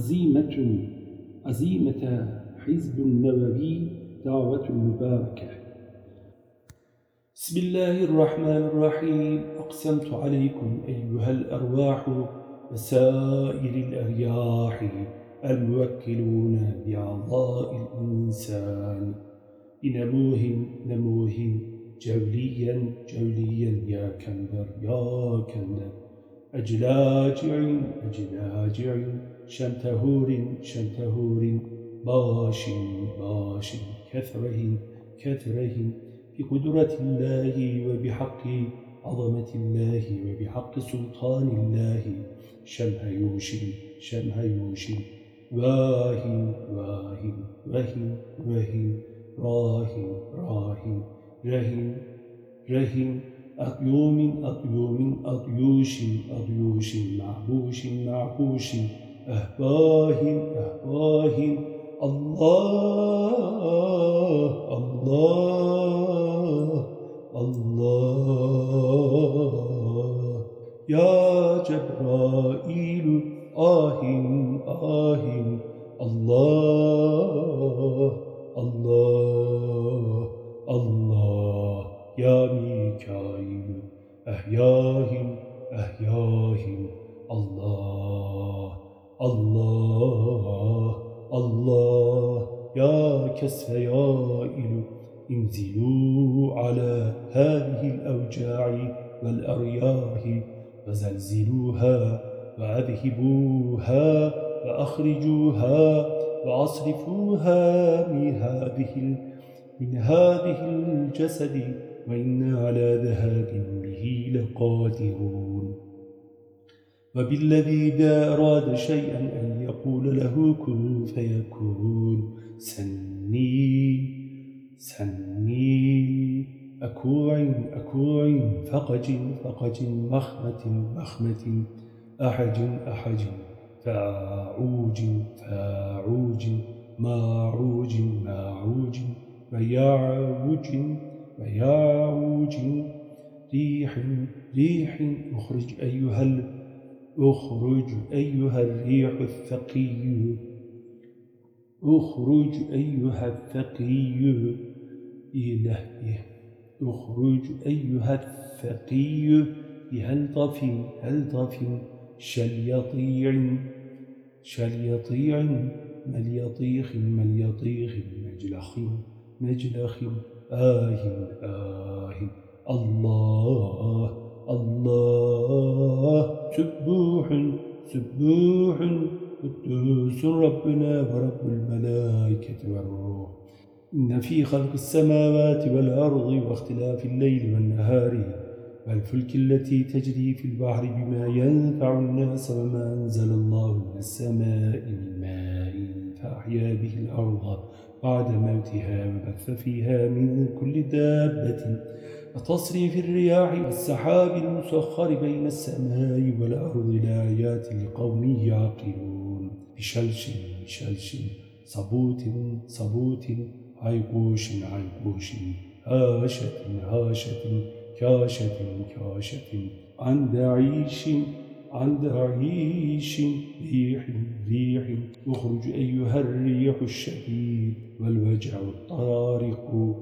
عزيمة عزيمة حزب النووي دعوة مباركة. بسم الله الرحمن الرحيم. أقسمت عليكم أيها الأرواح وسائر الأرياح الموكلون بأعضاء الإنسان. بنموه نموه جوليا جوليا يا كندر يا كندر أجلاجع أجلاجع. شنتهور شنتهور باش باش كثره كثره بقدرة الله وبحق عظمة الله وبحق سلطان الله. شمهيوش شمهيوش واهن واهن وهن وهن راهن راهن رهن رهن أقيوم أقيوم أقيوش أقيوش معبوش معبوش أهباه أهباه الله الله. يا كسفيائل انزلوا على هذه الأوجاع والأرياح وزلزلوها وأذهبوها وأخرجوها وأصرفوها من هذه من هذه الجسد وإنا على ذهاب به لقادرون. وبالذي إذا أراد شيئا أن يقول له كن فيكون. سني سني. أكوع أكوع فقج فقج. مخمة مخمة. أحج أحج. فاعوج فاعوج. ماعوج ماعوج. ويعوج ويعوج ريح ريح. أخرج أيها أخرج أيها الريح الثقي. أخرج أيها الثقي. إلهي أخرج أيها الثقي. بهلطف هلطف شليطيع شليطيع مليطيخ مليطيخ مجلخ مجلخ. آه آه. الله. سبوح قدوس ربنا ورب الملائكة والروح. إن في خلق السماوات والأرض واختلاف الليل والنهار والفلك التي تجري في البحر بما ينفع الناس وما أنزل الله من السماء من ماء فأحيا به الأرض بعد موتها وبث فيها من كل دابة وتصريف الرياح والسحاب المسخر بين السماء والأرض لآيات لقوم يعقلون. بشلش بشلش صبوت صبوت عيقوش عيقوش هاشة هاشة كاشة كاشة. عند عيش عند عيش ريح ريح. اخرج أيها الريح الشديد والوجع الطارق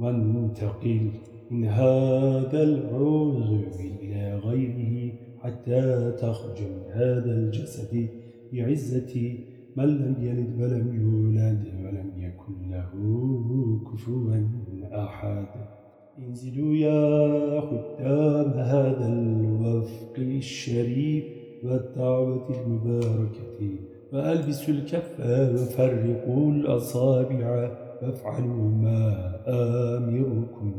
وانتقل. من هذا العذر إلى غيره حتى تخرج من هذا الجسد بعزة من لم يلد ولم يولد ولم يكن له كفوا أحد. انزلوا يا خدام هذا الوفق الشريف والدعوة المباركة وألبسوا الكف وفرقوا الأصابع. وافعلوا ما آمركم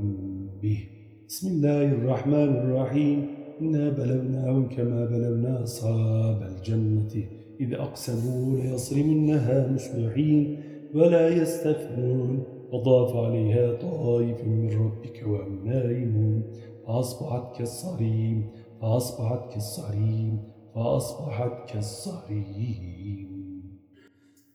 به. بسم الله الرحمن الرحيم. إنا بلوناهم كما بلونا أصحاب الجنة. إذ أقسموا ليصرمنها مصبحين ولا يستثنون وضاف عليها طائف من ربك وهم نائمون. فأصبحت كالصريم فأصبحت كالصريم فأصبحت كالصريم.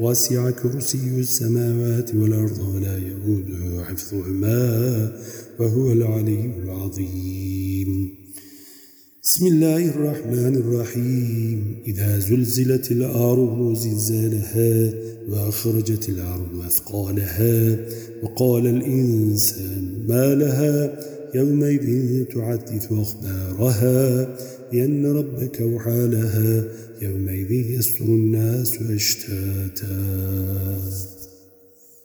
واسع كرسي السماوات والأرض ولا يؤوده حفظهما وهو العلي العظيم. بسم الله الرحمن الرحيم. إذا زلزلت الأرض زلزالها وأخرجت الأرض أثقالها وقال الإنسان ما لها يومئذ تعدث أخبارها لأن ربك أوحى لها يومئذ يستر الناس أشتاتا.